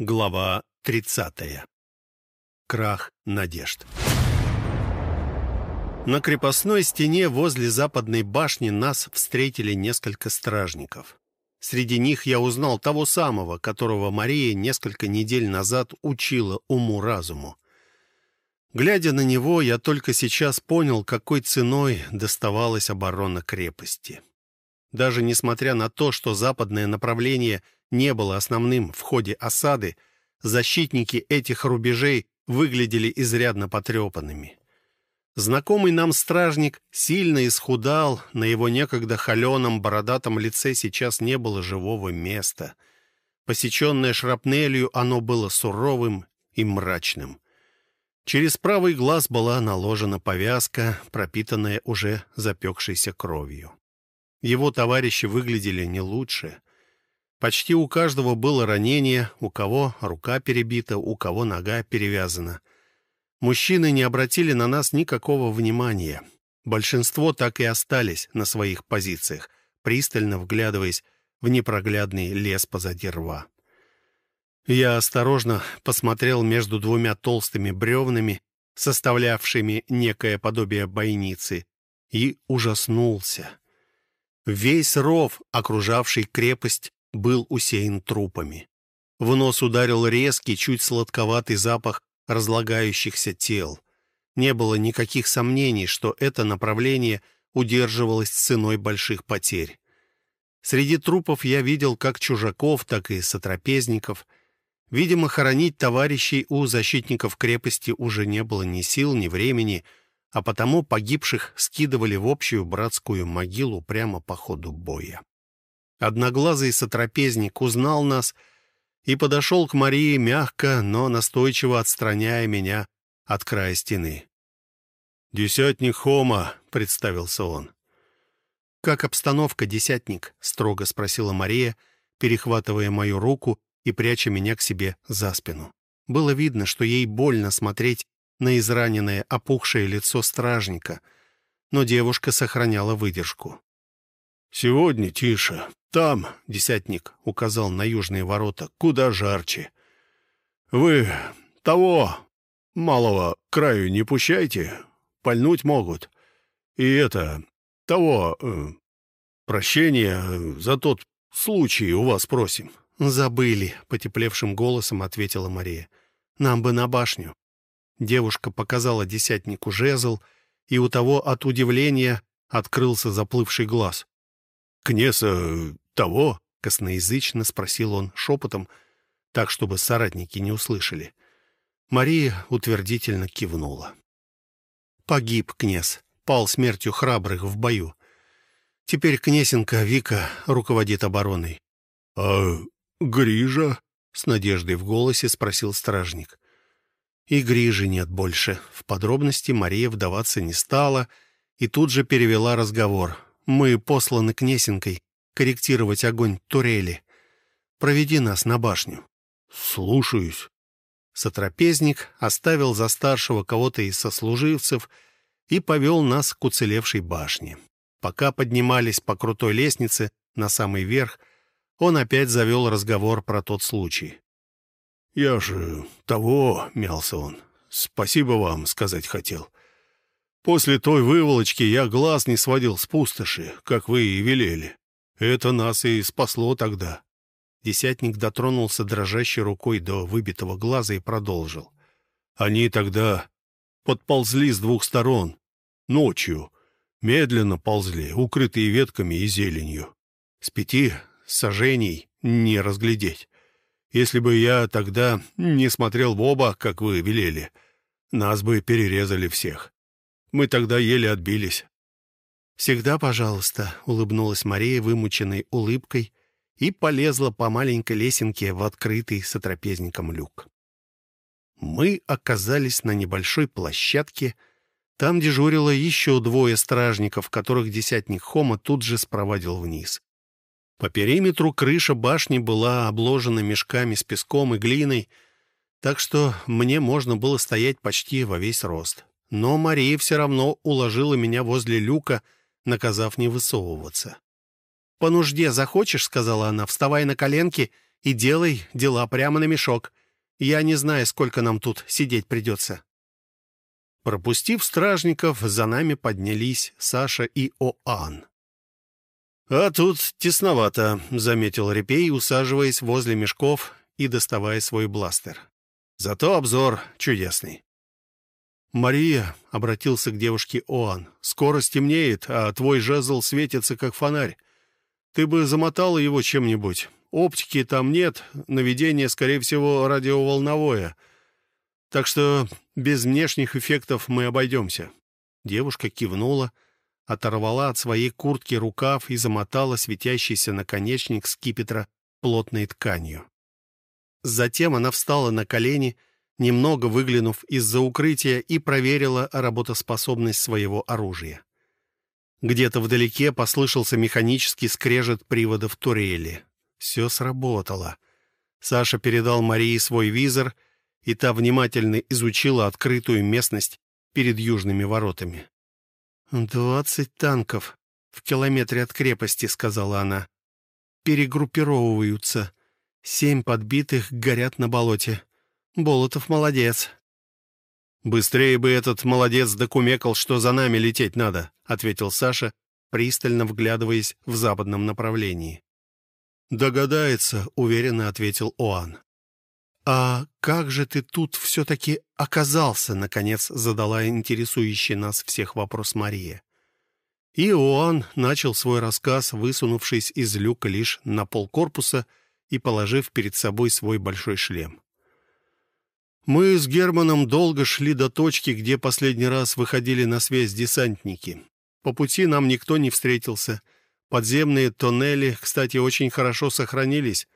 Глава 30. Крах надежд. На крепостной стене возле западной башни нас встретили несколько стражников. Среди них я узнал того самого, которого Мария несколько недель назад учила уму-разуму. Глядя на него, я только сейчас понял, какой ценой доставалась оборона крепости. Даже несмотря на то, что западное направление не было основным в ходе осады, защитники этих рубежей выглядели изрядно потрепанными. Знакомый нам стражник сильно исхудал, на его некогда холеном бородатом лице сейчас не было живого места. Посеченное шрапнелью, оно было суровым и мрачным. Через правый глаз была наложена повязка, пропитанная уже запекшейся кровью. Его товарищи выглядели не лучше. Почти у каждого было ранение, у кого рука перебита, у кого нога перевязана. Мужчины не обратили на нас никакого внимания. Большинство так и остались на своих позициях, пристально вглядываясь в непроглядный лес позади рва. Я осторожно посмотрел между двумя толстыми бревнами, составлявшими некое подобие бойницы, и ужаснулся. Весь ров, окружавший крепость, был усеян трупами. В нос ударил резкий, чуть сладковатый запах разлагающихся тел. Не было никаких сомнений, что это направление удерживалось ценой больших потерь. Среди трупов я видел как чужаков, так и сотрапезников. Видимо, хоронить товарищей у защитников крепости уже не было ни сил, ни времени — а потому погибших скидывали в общую братскую могилу прямо по ходу боя. Одноглазый сотрапезник узнал нас и подошел к Марии мягко, но настойчиво отстраняя меня от края стены. «Десятник Хома», — представился он. «Как обстановка, десятник?» — строго спросила Мария, перехватывая мою руку и пряча меня к себе за спину. Было видно, что ей больно смотреть на израненное, опухшее лицо стражника, но девушка сохраняла выдержку. «Сегодня тише. Там, — десятник указал на южные ворота, — куда жарче. Вы того малого краю не пущайте, пальнуть могут. И это, того, э, прощения за тот случай у вас просим». «Забыли», — потеплевшим голосом ответила Мария. «Нам бы на башню». Девушка показала десятнику жезл, и у того от удивления открылся заплывший глаз. «Кнеса того?» — косноязычно спросил он шепотом, так, чтобы соратники не услышали. Мария утвердительно кивнула. «Погиб князь, пал смертью храбрых в бою. Теперь князенка Вика руководит обороной». «А Грижа?» — с надеждой в голосе спросил стражник. И Грижи нет больше. В подробности Мария вдаваться не стала и тут же перевела разговор. «Мы посланы Кнесенкой корректировать огонь турели. Проведи нас на башню». «Слушаюсь». Сотрапезник оставил за старшего кого-то из сослуживцев и повел нас к уцелевшей башне. Пока поднимались по крутой лестнице на самый верх, он опять завел разговор про тот случай. «Я же того», — мялся он. «Спасибо вам», — сказать хотел. «После той выволочки я глаз не сводил с пустоши, как вы и велели. Это нас и спасло тогда». Десятник дотронулся дрожащей рукой до выбитого глаза и продолжил. «Они тогда подползли с двух сторон, ночью, медленно ползли, укрытые ветками и зеленью. С пяти сажений не разглядеть. Если бы я тогда не смотрел в оба, как вы велели, нас бы перерезали всех. Мы тогда еле отбились». «Всегда, пожалуйста», — улыбнулась Мария вымученной улыбкой и полезла по маленькой лесенке в открытый сотрапезником люк. Мы оказались на небольшой площадке. Там дежурило еще двое стражников, которых десятник Хома тут же спровадил вниз. По периметру крыша башни была обложена мешками с песком и глиной, так что мне можно было стоять почти во весь рост. Но Мария все равно уложила меня возле люка, наказав не высовываться. «По нужде захочешь, — сказала она, — вставай на коленки и делай дела прямо на мешок. Я не знаю, сколько нам тут сидеть придется». Пропустив стражников, за нами поднялись Саша и О'Ан. «А тут тесновато», — заметил Репей, усаживаясь возле мешков и доставая свой бластер. «Зато обзор чудесный». «Мария», — обратился к девушке Оан, — «скоро стемнеет, а твой жезл светится, как фонарь. Ты бы замотала его чем-нибудь. Оптики там нет, наведение, скорее всего, радиоволновое. Так что без внешних эффектов мы обойдемся». Девушка кивнула, — оторвала от своей куртки рукав и замотала светящийся наконечник скипетра плотной тканью. Затем она встала на колени, немного выглянув из-за укрытия, и проверила работоспособность своего оружия. Где-то вдалеке послышался механический скрежет приводов турели. Все сработало. Саша передал Марии свой визор, и та внимательно изучила открытую местность перед южными воротами. «Двадцать танков в километре от крепости», — сказала она. «Перегруппировываются. Семь подбитых горят на болоте. Болотов молодец». «Быстрее бы этот молодец докумекал, что за нами лететь надо», — ответил Саша, пристально вглядываясь в западном направлении. «Догадается», — уверенно ответил Оан. «А как же ты тут все-таки оказался?» — наконец задала интересующий нас всех вопрос Мария. И Иоанн начал свой рассказ, высунувшись из люка лишь на полкорпуса и положив перед собой свой большой шлем. «Мы с Германом долго шли до точки, где последний раз выходили на связь десантники. По пути нам никто не встретился. Подземные тоннели, кстати, очень хорошо сохранились.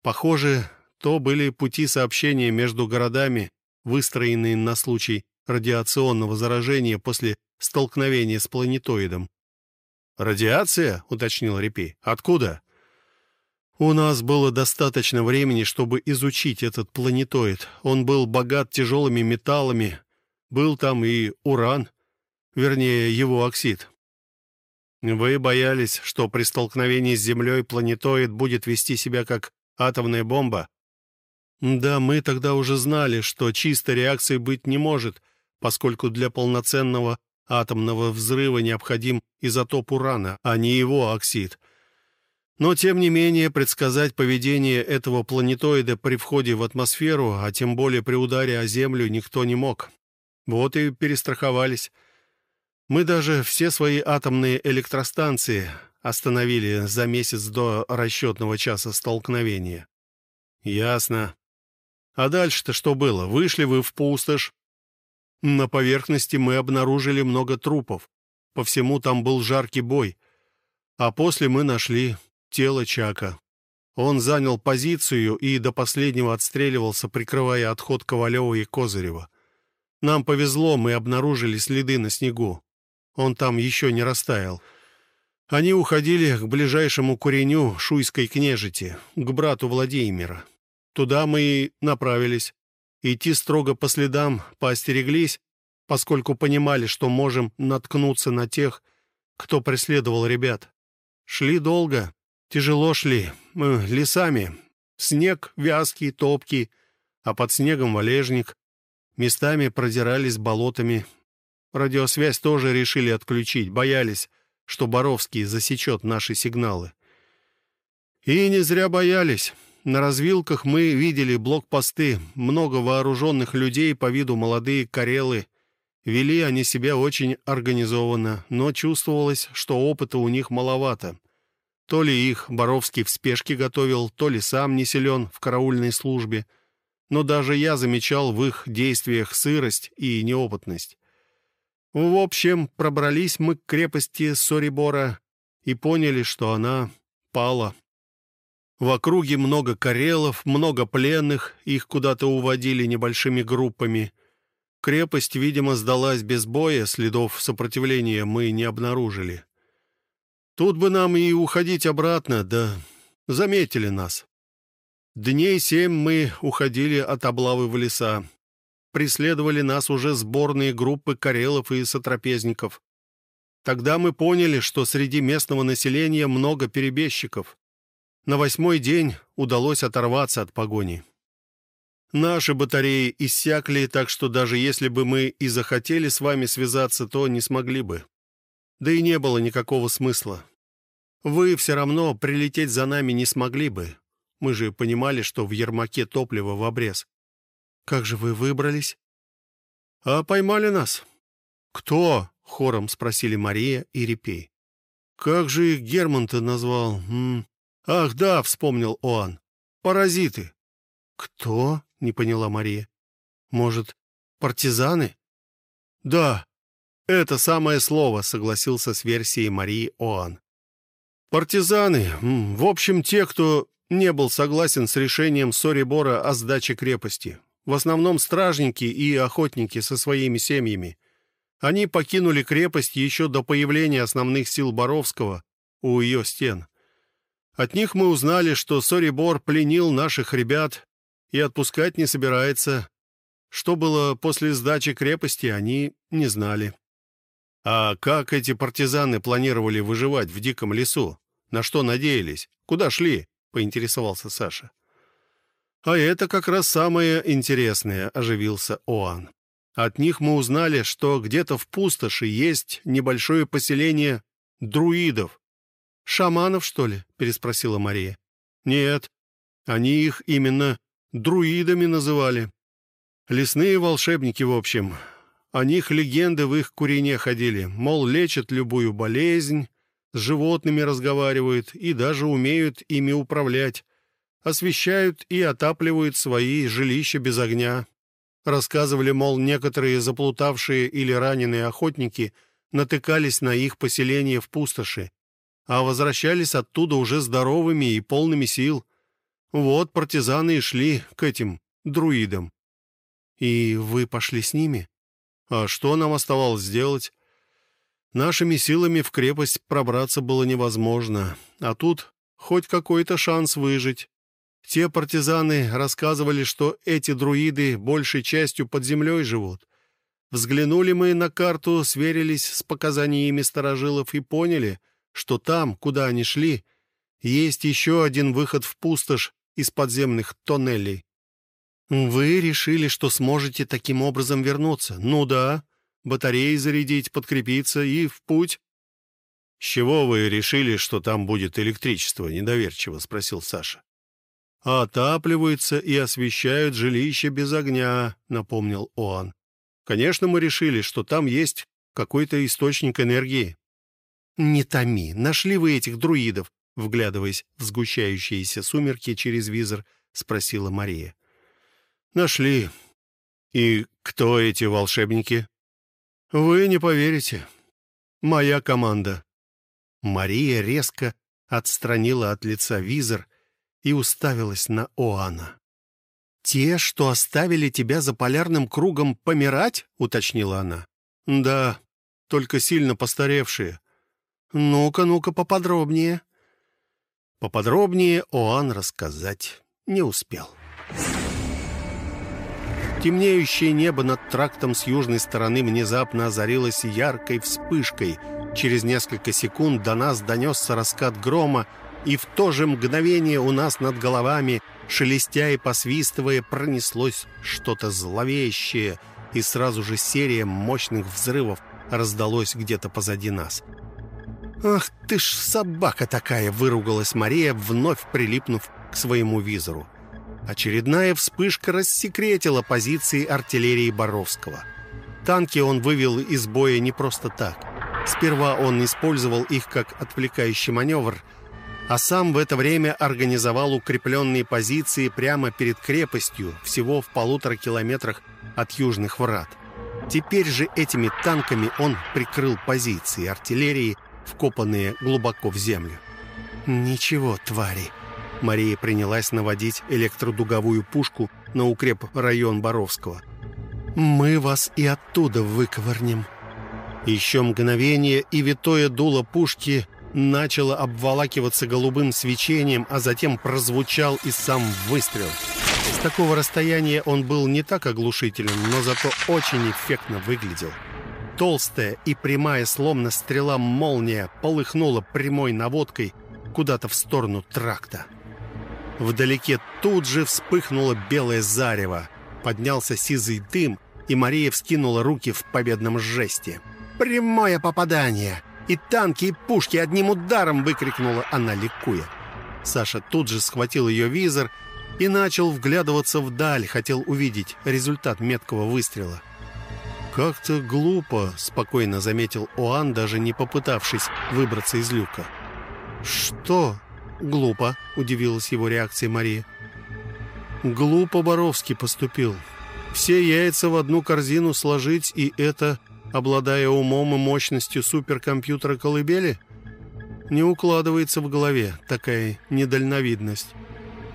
Похоже, то были пути сообщения между городами, выстроенные на случай радиационного заражения после столкновения с планетоидом. «Радиация?» — уточнил Репей. «Откуда?» «У нас было достаточно времени, чтобы изучить этот планетоид. Он был богат тяжелыми металлами. Был там и уран, вернее, его оксид. Вы боялись, что при столкновении с Землей планетоид будет вести себя как атомная бомба? Да, мы тогда уже знали, что чистой реакции быть не может, поскольку для полноценного атомного взрыва необходим изотоп урана, а не его оксид. Но, тем не менее, предсказать поведение этого планетоида при входе в атмосферу, а тем более при ударе о Землю, никто не мог. Вот и перестраховались. Мы даже все свои атомные электростанции остановили за месяц до расчетного часа столкновения. Ясно. А дальше-то что было? Вышли вы в пустошь. На поверхности мы обнаружили много трупов. По всему там был жаркий бой. А после мы нашли тело Чака. Он занял позицию и до последнего отстреливался, прикрывая отход Ковалева и Козырева. Нам повезло, мы обнаружили следы на снегу. Он там еще не растаял. Они уходили к ближайшему куреню Шуйской княжити, к брату Владимира. Туда мы и направились. Идти строго по следам поостереглись, поскольку понимали, что можем наткнуться на тех, кто преследовал ребят. Шли долго, тяжело шли, мы лесами. Снег вязкий, топкий, а под снегом валежник. Местами продирались болотами. Радиосвязь тоже решили отключить, боялись, что Боровский засечет наши сигналы. И не зря боялись. На развилках мы видели блокпосты, много вооруженных людей по виду молодые карелы. Вели они себя очень организованно, но чувствовалось, что опыта у них маловато. То ли их Боровский в спешке готовил, то ли сам не силен в караульной службе. Но даже я замечал в их действиях сырость и неопытность. В общем, пробрались мы к крепости Сорибора и поняли, что она пала. В округе много карелов, много пленных, их куда-то уводили небольшими группами. Крепость, видимо, сдалась без боя, следов сопротивления мы не обнаружили. Тут бы нам и уходить обратно, да заметили нас. Дней семь мы уходили от облавы в леса. Преследовали нас уже сборные группы карелов и сотрапезников. Тогда мы поняли, что среди местного населения много перебежчиков. На восьмой день удалось оторваться от погони. Наши батареи иссякли, так что даже если бы мы и захотели с вами связаться, то не смогли бы. Да и не было никакого смысла. Вы все равно прилететь за нами не смогли бы. Мы же понимали, что в Ермаке топливо в обрез. Как же вы выбрались? А поймали нас. Кто? Хором спросили Мария и Репей. Как же их Герман-то назвал? М -м. Ах, да, вспомнил Оан. Паразиты. Кто? Не поняла Мария. Может, партизаны? Да, это самое слово, согласился с версией Марии Оан. Партизаны, в общем, те, кто не был согласен с решением Сорибора о сдаче крепости. В основном стражники и охотники со своими семьями. Они покинули крепость еще до появления основных сил Боровского у ее стен. От них мы узнали, что Сорибор пленил наших ребят и отпускать не собирается. Что было после сдачи крепости, они не знали. А как эти партизаны планировали выживать в диком лесу? На что надеялись? Куда шли? Поинтересовался Саша. А это как раз самое интересное, оживился Оан. От них мы узнали, что где-то в пустоши есть небольшое поселение друидов. «Шаманов, что ли?» — переспросила Мария. «Нет, они их именно друидами называли. Лесные волшебники, в общем. О них легенды в их курине ходили, мол, лечат любую болезнь, с животными разговаривают и даже умеют ими управлять, освещают и отапливают свои жилища без огня. Рассказывали, мол, некоторые заплутавшие или раненые охотники натыкались на их поселение в пустоши, а возвращались оттуда уже здоровыми и полными сил. Вот партизаны и шли к этим друидам. И вы пошли с ними? А что нам оставалось сделать? Нашими силами в крепость пробраться было невозможно, а тут хоть какой-то шанс выжить. Те партизаны рассказывали, что эти друиды большей частью под землей живут. Взглянули мы на карту, сверились с показаниями старожилов и поняли, что там, куда они шли, есть еще один выход в пустошь из подземных тоннелей. Вы решили, что сможете таким образом вернуться? Ну да. Батареи зарядить, подкрепиться и в путь. — С чего вы решили, что там будет электричество? — недоверчиво спросил Саша. — Отапливаются и освещают жилище без огня, — напомнил Оан. — Конечно, мы решили, что там есть какой-то источник энергии. — Не томи, нашли вы этих друидов, — вглядываясь в сгущающиеся сумерки через визор, спросила Мария. — Нашли. И кто эти волшебники? Вы не поверите. Моя команда. Мария резко отстранила от лица визор и уставилась на Оана. «Те, что оставили тебя за полярным кругом помирать?» — уточнила она. «Да, только сильно постаревшие». «Ну-ка, ну-ка, поподробнее». Поподробнее Оан рассказать не успел. Темнеющее небо над трактом с южной стороны внезапно озарилось яркой вспышкой. Через несколько секунд до нас донесся раскат грома, и в то же мгновение у нас над головами, шелестя и посвистывая, пронеслось что-то зловещее, и сразу же серия мощных взрывов раздалось где-то позади нас. «Ах ты ж собака такая!» — выругалась Мария, вновь прилипнув к своему визору. Очередная вспышка рассекретила позиции артиллерии Боровского. Танки он вывел из боя не просто так. Сперва он использовал их как отвлекающий маневр, а сам в это время организовал укрепленные позиции прямо перед крепостью, всего в полутора километрах от южных врат. Теперь же этими танками он прикрыл позиции артиллерии, вкопанные глубоко в землю. «Ничего, твари!» Мария принялась наводить электродуговую пушку на укреп район Боровского. «Мы вас и оттуда выковырнем». Еще мгновение, и витое дуло пушки начало обволакиваться голубым свечением, а затем прозвучал и сам выстрел. С такого расстояния он был не так оглушителен, но зато очень эффектно выглядел. Толстая и прямая, словно стрела молния, полыхнула прямой наводкой куда-то в сторону тракта. Вдалеке тут же вспыхнуло белое зарево. Поднялся сизый дым, и Мария вскинула руки в победном жесте. «Прямое попадание! И танки, и пушки одним ударом!» — выкрикнула она, ликуя. Саша тут же схватил ее визор и начал вглядываться вдаль, хотел увидеть результат меткого выстрела. «Как-то глупо», — спокойно заметил Оан, даже не попытавшись выбраться из люка. «Что глупо?» — удивилась его реакцией Мария. «Глупо Боровский поступил. Все яйца в одну корзину сложить, и это, обладая умом и мощностью суперкомпьютера колыбели?» Не укладывается в голове такая недальновидность.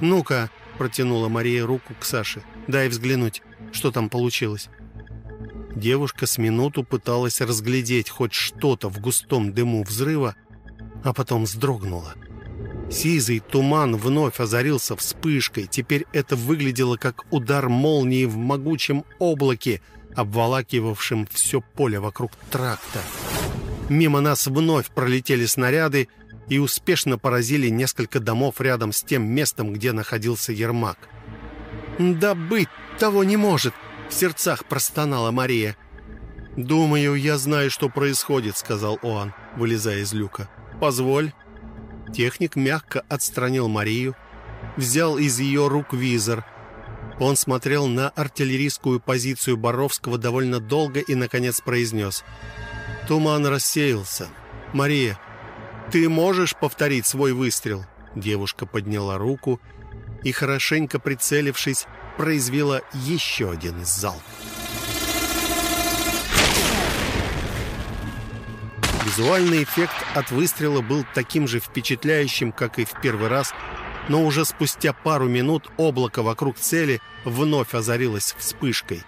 «Ну-ка», — протянула Мария руку к Саше, — «дай взглянуть, что там получилось». Девушка с минуту пыталась разглядеть хоть что-то в густом дыму взрыва, а потом вздрогнула. Сизый туман вновь озарился вспышкой. Теперь это выглядело как удар молнии в могучем облаке, обволакивавшем все поле вокруг тракта. Мимо нас вновь пролетели снаряды и успешно поразили несколько домов рядом с тем местом, где находился Ермак. «Да быть того не может!» — в сердцах простонала Мария. «Думаю, я знаю, что происходит», — сказал Оан, вылезая из люка. «Позволь». Техник мягко отстранил Марию, взял из ее рук визор. Он смотрел на артиллерийскую позицию Боровского довольно долго и, наконец, произнес. Туман рассеялся. «Мария, ты можешь повторить свой выстрел?» Девушка подняла руку и, хорошенько прицелившись, произвела еще один залп. Визуальный эффект от выстрела был таким же впечатляющим, как и в первый раз, но уже спустя пару минут облако вокруг цели вновь озарилось вспышкой.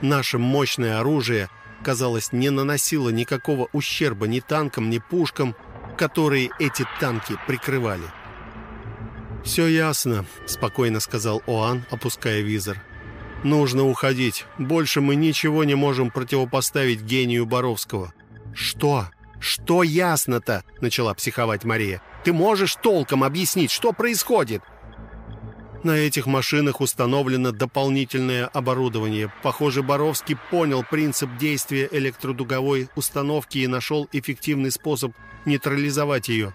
Наше мощное оружие, казалось, не наносило никакого ущерба ни танкам, ни пушкам, которые эти танки прикрывали. «Все ясно», — спокойно сказал Оан, опуская визор. «Нужно уходить. Больше мы ничего не можем противопоставить гению Боровского». «Что?» «Что ясно-то?» — начала психовать Мария. «Ты можешь толком объяснить, что происходит?» На этих машинах установлено дополнительное оборудование. Похоже, Боровский понял принцип действия электродуговой установки и нашел эффективный способ нейтрализовать ее.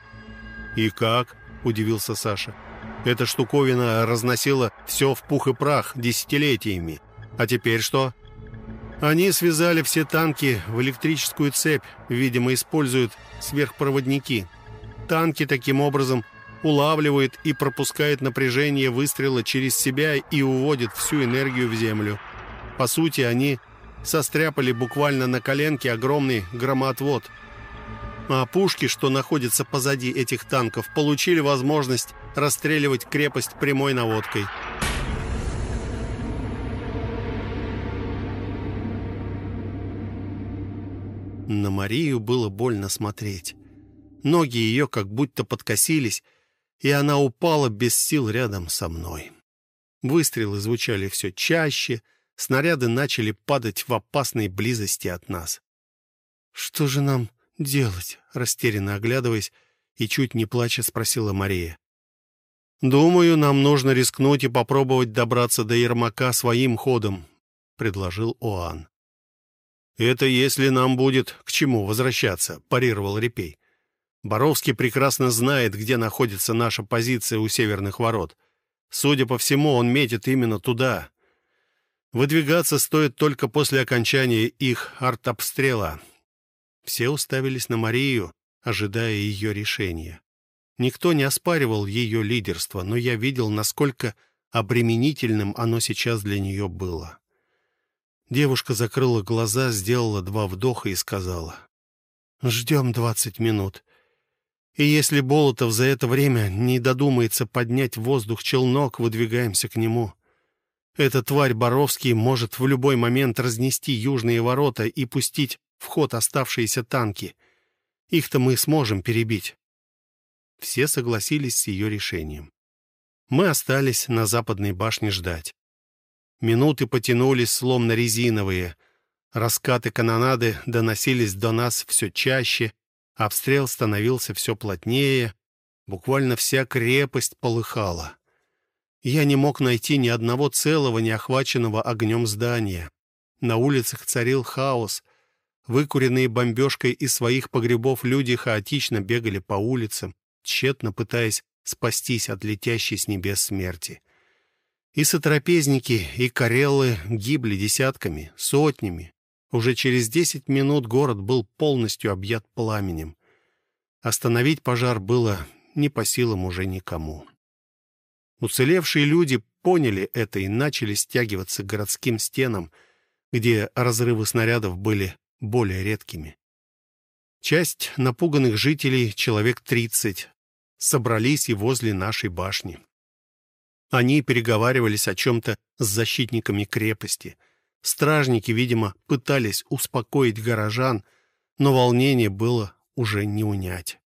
«И как?» — удивился Саша. «Эта штуковина разносила все в пух и прах десятилетиями. А теперь что?» Они связали все танки в электрическую цепь, видимо, используют сверхпроводники. Танки таким образом улавливают и пропускают напряжение выстрела через себя и уводят всю энергию в землю. По сути, они состряпали буквально на коленке огромный громоотвод. А пушки, что находятся позади этих танков, получили возможность расстреливать крепость прямой наводкой. На Марию было больно смотреть. Ноги ее как будто подкосились, и она упала без сил рядом со мной. Выстрелы звучали все чаще, снаряды начали падать в опасной близости от нас. «Что же нам делать?» — растерянно оглядываясь и чуть не плача спросила Мария. «Думаю, нам нужно рискнуть и попробовать добраться до Ермака своим ходом», — предложил Оан. «Это если нам будет к чему возвращаться», — парировал Репей. «Боровский прекрасно знает, где находится наша позиция у северных ворот. Судя по всему, он метит именно туда. Выдвигаться стоит только после окончания их артобстрела». Все уставились на Марию, ожидая ее решения. Никто не оспаривал ее лидерство, но я видел, насколько обременительным оно сейчас для нее было. Девушка закрыла глаза, сделала два вдоха и сказала. «Ждем двадцать минут. И если Болотов за это время не додумается поднять в воздух челнок, выдвигаемся к нему. Эта тварь Боровский может в любой момент разнести южные ворота и пустить в ход оставшиеся танки. Их-то мы сможем перебить». Все согласились с ее решением. Мы остались на западной башне ждать. Минуты потянулись, словно резиновые. Раскаты канонады доносились до нас все чаще, обстрел становился все плотнее, буквально вся крепость полыхала. Я не мог найти ни одного целого, не охваченного огнем здания. На улицах царил хаос. Выкуренные бомбежкой из своих погребов люди хаотично бегали по улицам, тщетно пытаясь спастись от летящей с небес смерти. И сотрапезники, и кареллы гибли десятками, сотнями. Уже через десять минут город был полностью объят пламенем. Остановить пожар было не по силам уже никому. Уцелевшие люди поняли это и начали стягиваться к городским стенам, где разрывы снарядов были более редкими. Часть напуганных жителей, человек тридцать, собрались и возле нашей башни. Они переговаривались о чем-то с защитниками крепости. Стражники, видимо, пытались успокоить горожан, но волнение было уже не унять.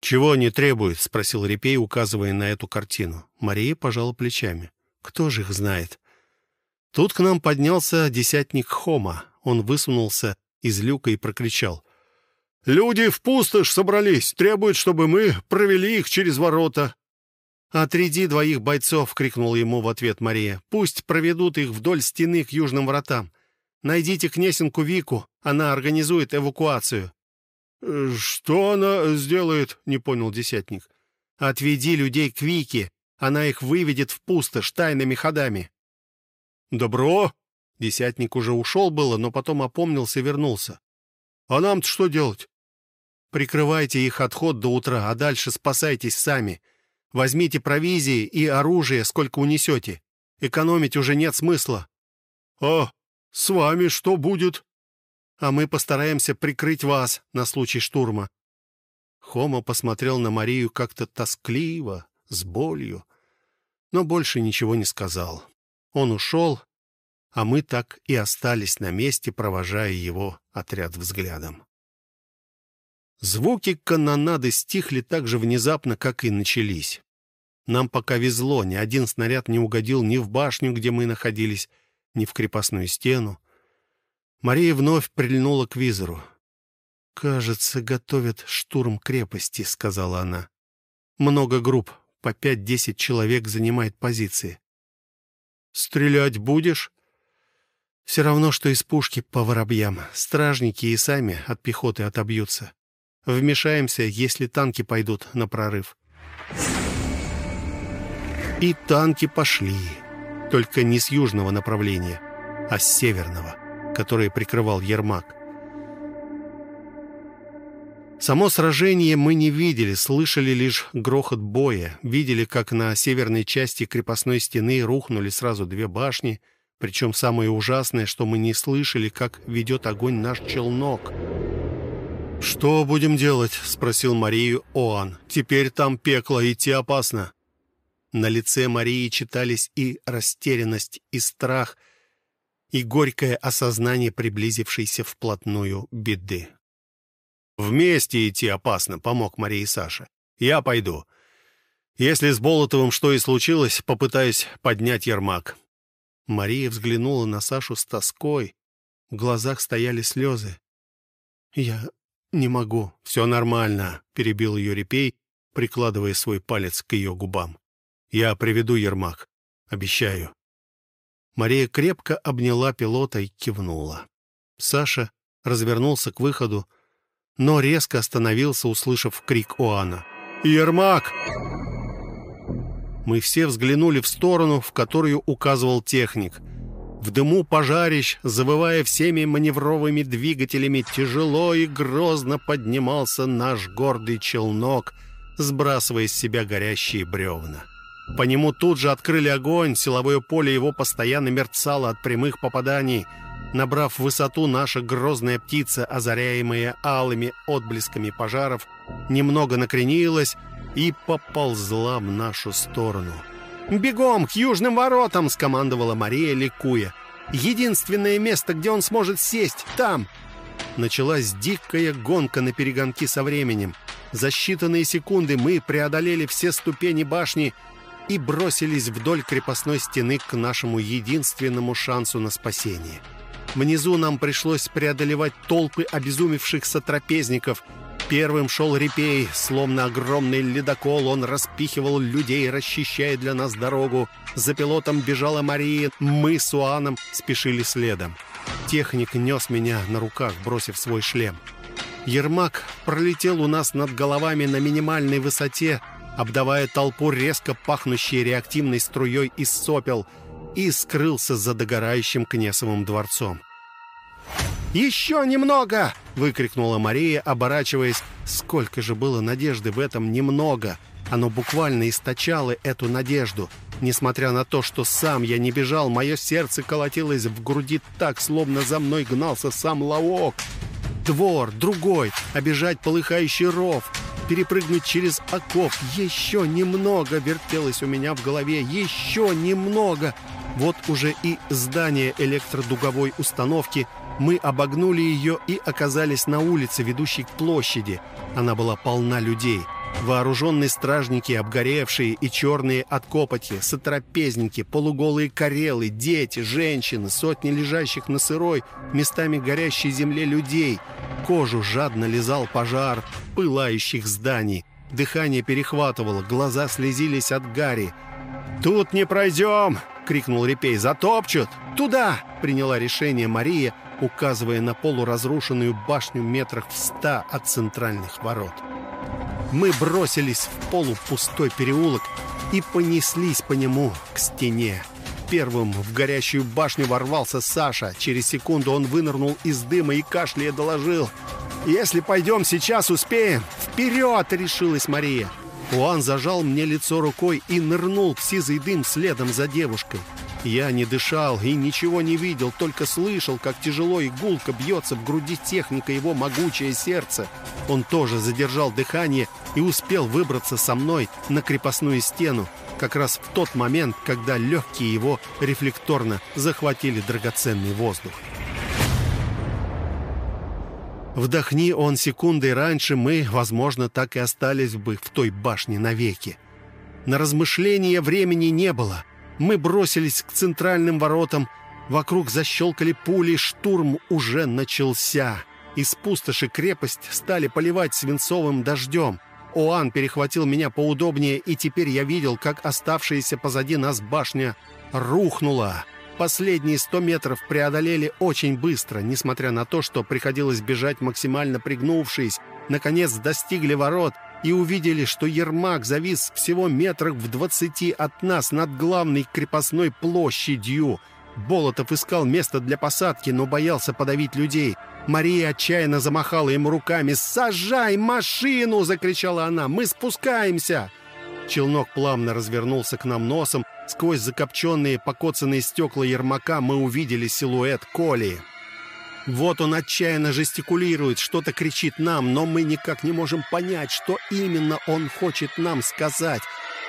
«Чего они требуют?» — спросил Репей, указывая на эту картину. Мария пожала плечами. «Кто же их знает?» Тут к нам поднялся десятник Хома. Он высунулся из люка и прокричал. «Люди в пустошь собрались, требуют, чтобы мы провели их через ворота». «Отряди двоих бойцов!» — крикнул ему в ответ Мария. «Пусть проведут их вдоль стены к южным вратам. Найдите князинку Вику, она организует эвакуацию». «Что она сделает?» — не понял десятник. «Отведи людей к Вике, она их выведет в пустошь тайными ходами». «Добро!» Десятник уже ушел было, но потом опомнился и вернулся. «А нам-то что делать?» Прикрывайте их отход до утра, а дальше спасайтесь сами. Возьмите провизии и оружие, сколько унесете. Экономить уже нет смысла. А с вами что будет? А мы постараемся прикрыть вас на случай штурма. Хома посмотрел на Марию как-то тоскливо, с болью, но больше ничего не сказал. Он ушел, а мы так и остались на месте, провожая его отряд взглядом. Звуки канонады стихли так же внезапно, как и начались. Нам пока везло, ни один снаряд не угодил ни в башню, где мы находились, ни в крепостную стену. Мария вновь прильнула к визору. «Кажется, готовят штурм крепости», — сказала она. «Много групп, по пять-десять человек занимает позиции». «Стрелять будешь?» «Все равно, что из пушки по воробьям. Стражники и сами от пехоты отобьются. Вмешаемся, если танки пойдут на прорыв. И танки пошли. Только не с южного направления, а с северного, которое прикрывал Ермак. Само сражение мы не видели, слышали лишь грохот боя, видели, как на северной части крепостной стены рухнули сразу две башни, причем самое ужасное, что мы не слышали, как ведет огонь наш челнок — «Что будем делать?» — спросил Марию Оан. «Теперь там пекло, идти опасно». На лице Марии читались и растерянность, и страх, и горькое осознание приблизившейся вплотную беды. «Вместе идти опасно», — помог Марии Саша. «Я пойду. Если с Болотовым что и случилось, попытаюсь поднять Ермак». Мария взглянула на Сашу с тоской. В глазах стояли слезы. «Я «Не могу. Все нормально», — перебил ее репей, прикладывая свой палец к ее губам. «Я приведу Ермак. Обещаю». Мария крепко обняла пилота и кивнула. Саша развернулся к выходу, но резко остановился, услышав крик Оана. «Ермак!» Мы все взглянули в сторону, в которую указывал техник — в дыму пожарищ, завывая всеми маневровыми двигателями, тяжело и грозно поднимался наш гордый челнок, сбрасывая с себя горящие бревна. По нему тут же открыли огонь, силовое поле его постоянно мерцало от прямых попаданий. Набрав высоту, наша грозная птица, озаряемая алыми отблесками пожаров, немного накренилась и поползла в нашу сторону. «Бегом к южным воротам!» — скомандовала Мария, ликуя. «Единственное место, где он сможет сесть, там!» Началась дикая гонка на перегонки со временем. За считанные секунды мы преодолели все ступени башни и бросились вдоль крепостной стены к нашему единственному шансу на спасение. Внизу нам пришлось преодолевать толпы обезумевших сотрапезников, Первым шел репей, словно огромный ледокол, он распихивал людей, расчищая для нас дорогу. За пилотом бежала Мария, мы с Уаном спешили следом. Техник нес меня на руках, бросив свой шлем. Ермак пролетел у нас над головами на минимальной высоте, обдавая толпу резко пахнущей реактивной струей из сопел, и скрылся за догорающим Кнесовым дворцом. «Еще немного!» — выкрикнула Мария, оборачиваясь. Сколько же было надежды в этом немного! Оно буквально источало эту надежду. Несмотря на то, что сам я не бежал, мое сердце колотилось в груди так, словно за мной гнался сам Лаок. Двор, другой, обижать полыхающий ров, перепрыгнуть через окоп. Еще немного вертелось у меня в голове. Еще немного. Вот уже и здание электродуговой установки. Мы обогнули ее и оказались на улице, ведущей к площади. Она была полна людей. Вооруженные стражники, обгоревшие и черные от копоти, сотрапезники, полуголые карелы, дети, женщины, сотни лежащих на сырой, местами горящей земле людей. Кожу жадно лизал пожар пылающих зданий. Дыхание перехватывало, глаза слезились от гари. «Тут не пройдем!» — крикнул Репей. «Затопчут! Туда!» — приняла решение Мария, указывая на полуразрушенную башню метрах в ста от центральных ворот. Мы бросились в полупустой переулок и понеслись по нему к стене. Первым в горящую башню ворвался Саша. Через секунду он вынырнул из дыма и кашляя доложил. «Если пойдем сейчас, успеем!» «Вперед!» — решилась Мария. Уан зажал мне лицо рукой и нырнул в сизый дым следом за девушкой. Я не дышал и ничего не видел, только слышал, как тяжело и гулко бьется в груди техника его могучее сердце. Он тоже задержал дыхание и успел выбраться со мной на крепостную стену, как раз в тот момент, когда легкие его рефлекторно захватили драгоценный воздух. Вдохни он секундой раньше, мы, возможно, так и остались бы в той башне навеки. На размышления времени не было — мы бросились к центральным воротам. Вокруг защелкали пули, штурм уже начался. Из пустоши крепость стали поливать свинцовым дождем. Оан перехватил меня поудобнее, и теперь я видел, как оставшаяся позади нас башня рухнула. Последние сто метров преодолели очень быстро, несмотря на то, что приходилось бежать максимально пригнувшись. Наконец достигли ворот — и увидели, что Ермак завис всего метрах в двадцати от нас над главной крепостной площадью. Болотов искал место для посадки, но боялся подавить людей. Мария отчаянно замахала ему руками. «Сажай машину!» — закричала она. «Мы спускаемся!» Челнок плавно развернулся к нам носом. Сквозь закопченные, покоцанные стекла Ермака мы увидели силуэт Коли. Вот он отчаянно жестикулирует, что-то кричит нам, но мы никак не можем понять, что именно он хочет нам сказать.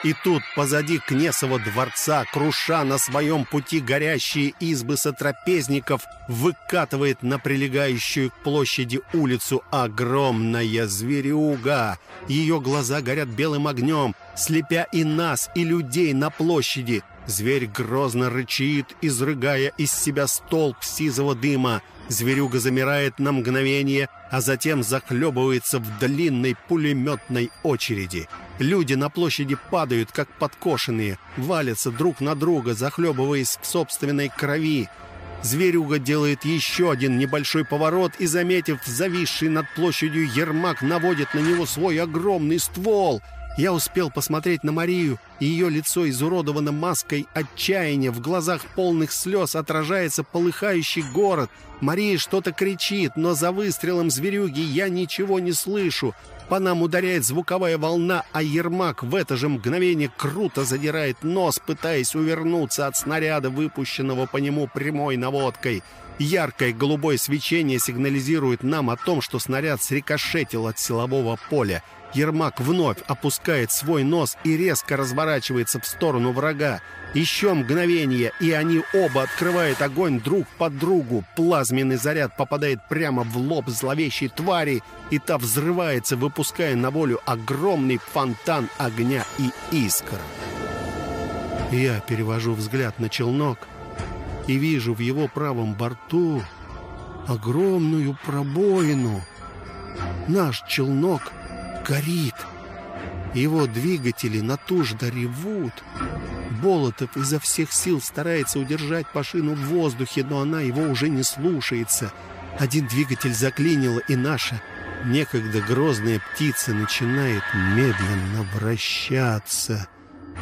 И тут позади Кнесова дворца, круша на своем пути горящие избы сотрапезников, выкатывает на прилегающую к площади улицу огромная зверюга. Ее глаза горят белым огнем, слепя и нас, и людей на площади. Зверь грозно рычит, изрыгая из себя столб сизого дыма. Зверюга замирает на мгновение, а затем захлебывается в длинной пулеметной очереди. Люди на площади падают, как подкошенные, валятся друг на друга, захлебываясь в собственной крови. Зверюга делает еще один небольшой поворот и, заметив зависший над площадью Ермак, наводит на него свой огромный ствол — я успел посмотреть на Марию, и ее лицо изуродовано маской отчаяния. В глазах полных слез отражается полыхающий город. Мария что-то кричит, но за выстрелом зверюги я ничего не слышу. По нам ударяет звуковая волна, а Ермак в это же мгновение круто задирает нос, пытаясь увернуться от снаряда, выпущенного по нему прямой наводкой. Яркое голубое свечение сигнализирует нам о том, что снаряд срикошетил от силового поля. Ермак вновь опускает свой нос и резко разворачивается в сторону врага. Еще мгновение, и они оба открывают огонь друг под другу. Плазменный заряд попадает прямо в лоб зловещей твари, и та взрывается, выпуская на волю огромный фонтан огня и искр. Я перевожу взгляд на челнок и вижу в его правом борту огромную пробоину — Наш челнок горит. Его двигатели натужно ревут. Болотов изо всех сил старается удержать машину в воздухе, но она его уже не слушается. Один двигатель заклинило, и наша некогда грозная птица начинает медленно вращаться.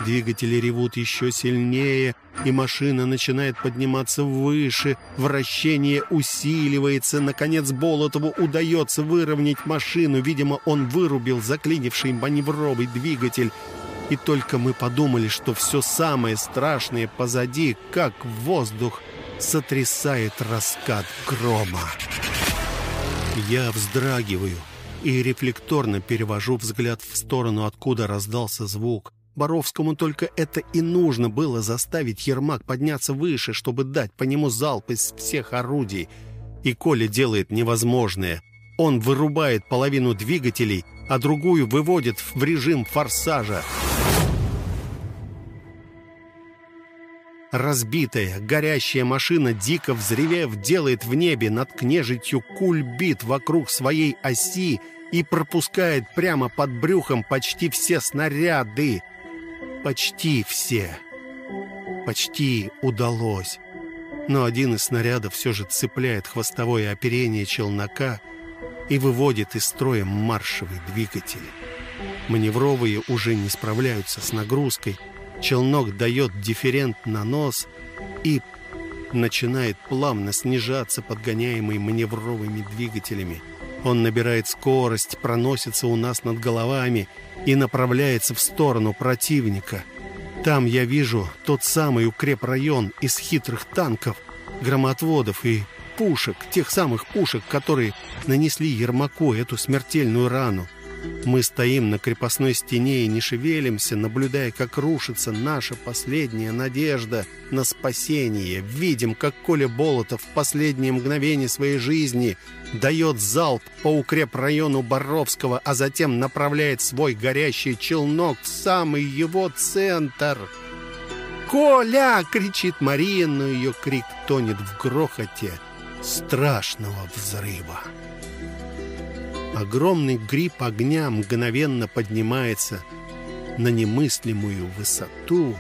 Двигатели ревут еще сильнее, и машина начинает подниматься выше. Вращение усиливается. Наконец Болотову удается выровнять машину. Видимо, он вырубил заклинивший маневровый двигатель. И только мы подумали, что все самое страшное позади, как воздух сотрясает раскат грома. Я вздрагиваю и рефлекторно перевожу взгляд в сторону, откуда раздался звук. Боровскому только это и нужно было заставить Ермак подняться выше, чтобы дать по нему залп из всех орудий. И Коля делает невозможное. Он вырубает половину двигателей, а другую выводит в режим форсажа. Разбитая, горящая машина, дико взревев, делает в небе над княжитью кульбит вокруг своей оси и пропускает прямо под брюхом почти все снаряды. Почти все. Почти удалось. Но один из снарядов все же цепляет хвостовое оперение челнока и выводит из строя маршевый двигатель. Маневровые уже не справляются с нагрузкой. Челнок дает дифферент на нос и начинает плавно снижаться, подгоняемый маневровыми двигателями. Он набирает скорость, проносится у нас над головами и направляется в сторону противника. Там я вижу тот самый укрепрайон из хитрых танков, громотводов и пушек, тех самых пушек, которые нанесли Ермаку эту смертельную рану. Мы стоим на крепостной стене и не шевелимся, наблюдая, как рушится наша последняя надежда на спасение. Видим, как Коля Болотов в последние мгновения своей жизни дает залп по укрепрайону Боровского, а затем направляет свой горящий челнок в самый его центр. «Коля!» — кричит Мария, но ее крик тонет в грохоте страшного взрыва. Огромный гриб огня мгновенно поднимается на немыслимую высоту,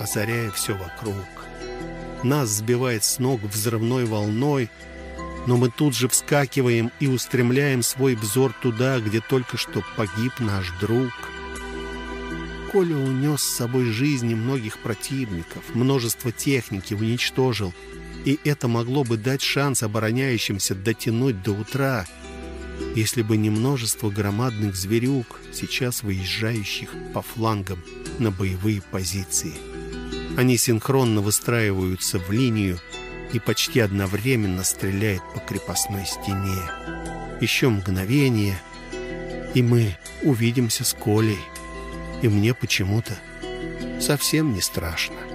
озаряя все вокруг. Нас сбивает с ног взрывной волной, но мы тут же вскакиваем и устремляем свой взор туда, где только что погиб наш друг. Коля унес с собой жизни многих противников, множество техники уничтожил, и это могло бы дать шанс обороняющимся дотянуть до утра — если бы не множество громадных зверюк, сейчас выезжающих по флангам на боевые позиции. Они синхронно выстраиваются в линию и почти одновременно стреляют по крепостной стене. Еще мгновение, и мы увидимся с Колей. И мне почему-то совсем не страшно.